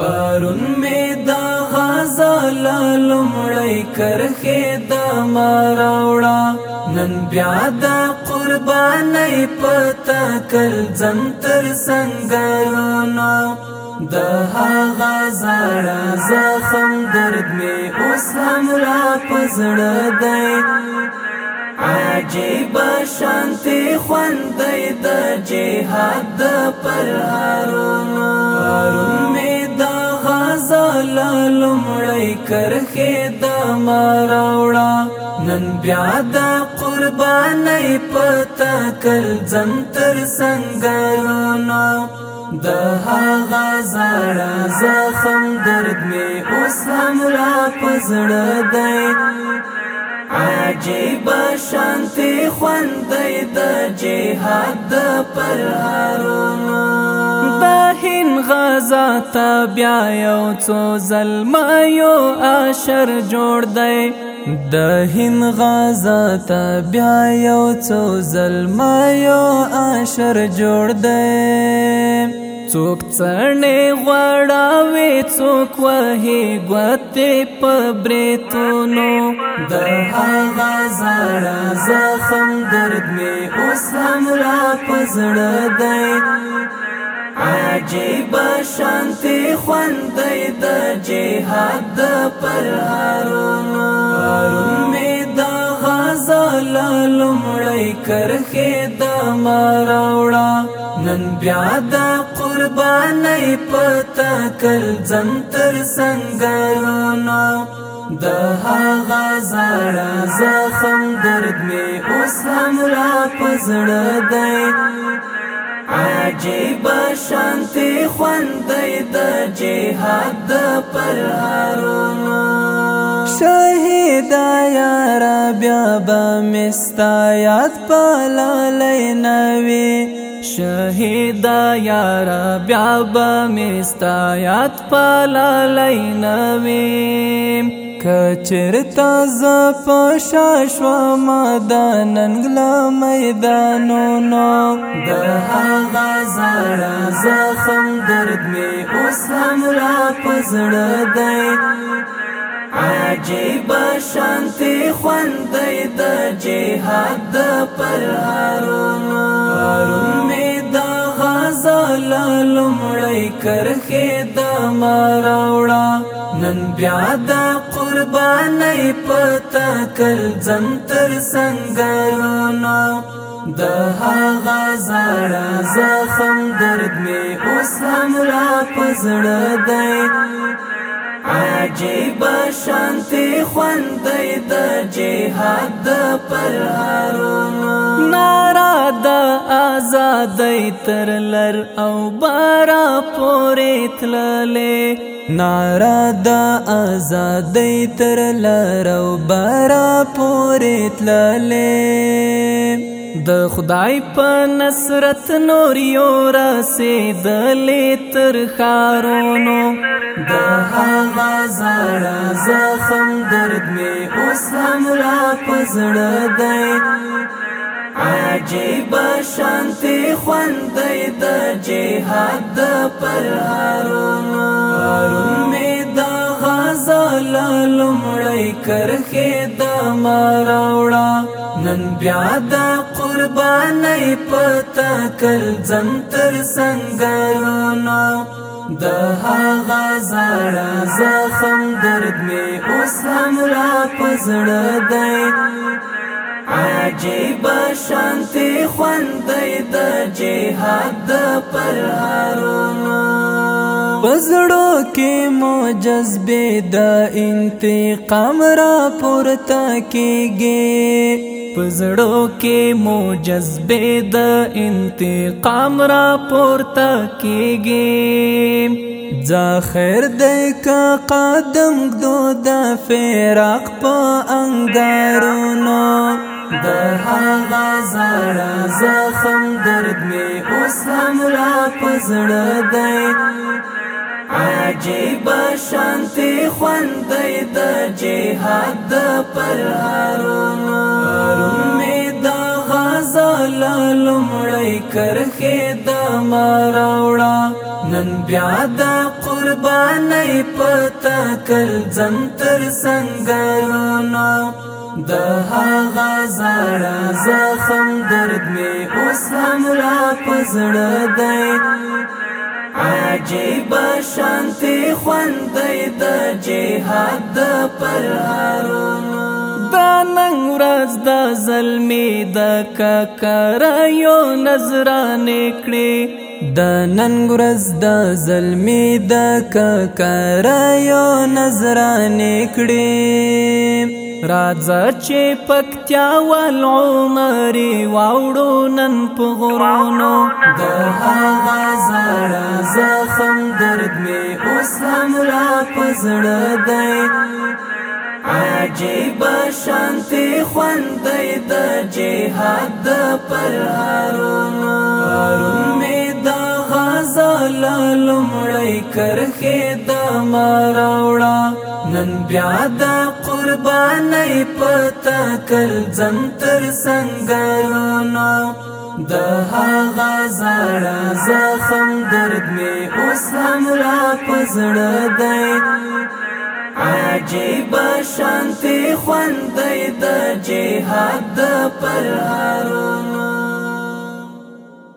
پرون می دا غزال لمړی کرخه دا ماراوړه نن بیا دا قربانې پتا کل زم تر څنګهونو د هغه زړه زخم درد می اوس هم را پزړه دی عجیب شانتی خوندې د جهاد پر هارو کرخې د ماراوړه نن بیا د قربانې پتا کل زنتر سنگارونو د هغه زړه زخم درد می اوس هم را پزړه دی عجیب شانتی خوندې د جهاد پرهارونو حسین غزا تا بیا یو څو زلما یو اشر جوړ دی د هین غزا تا بیا یو څو زلما یو اشر جوړ دی څوک څړنې غړاوي څوک وهي ګوتې په بریتونو د هغه زړه زخم درد می اوس هم را پزړه دی عجیب شانتی خوند د جهاد د پرهارونو پرون می د غزل لمړی کرخه د ماراوړه نن بیا د قربانې پتا کل ځم تر سنگارونو د هغه زړه زخم درد می اوس هم را پزړه دی عجیب شانتی خوند د جهاد د پرهارونو شهید یا رب یا بمستا یاد پلالی نوی شهید یا رب یا بمستا یاد پلالی نوی کچرتا ز پشا شو ما د ننګلا میدانو نو د هغه زړه زخم درد می اوس هم را پزړه دی عجیب شانتی خوند د جهاد د پرهارونو هارون می د غزل لمړی کرخه د ماراوړه نن بیا دا قربانې پتا کل ځم تر سنگارونو د هغه زړه زخم درد می اوس هم را پزړه دی عجیب شانتی خوند د جهاد پر هارونو نارا ده آزادی تر لر او بارا پورې تللې نارا د آزادی تر لر او بارا پورې تللې د خدای په نصرت نور یو رسیدلې تر خارونو د هغه زړه زخم درد می اوس هم را پزړه دی عجیب شانتی خوند د جهاد د پر هارونو هارون می د غزل لمړی کرخه د ماراوړه نن بیا د قربانې پتا کل زم تر سنگارونو د هغه زړه زخم درد می اوس هم را پزړه دی عجیب شانتی خوند د جهاد د پرهارونو پزړو کې مو جذبه د انتقام را پورته کېږي پزړو کې مو جذبه د انتقام را پورته کېږي ځا خیر دې کا قدم دو د فراق په انګارونو د هغه زړه زخم درد می اوس هم را پزړه دی عجیب شانتی خوند د جهاد د پرهارونو می د غزل لمړی کرخه د ماراوړه نن بیا د قربانې پتا کل زم تر څنګه د هغه زړه زخم درد می اوس هم را پزړه دی عجیب شانتی خوند د جهاد د پرهارونو دا نن ورځ د زلمی د ککرایو نظرانه کړي د نن ګرز د زلمی د ککرایو نظرانه کړي راځه چې پکتیا ول عمر واوړو نن په غرونو د هغه زړه زخم درد می اوس هم را پزړه دی عجیب شانتی خوند د جهاد د پرهارونو پرون می د غزل لمړی کرخه د ماراوړه نن بیا د قربانای پتا کل زم تر سنگارونو د هغه زړه زخم درد می اوس هم را پزړه دی عجیب شانتی خوند دی د جهاد پر هارونو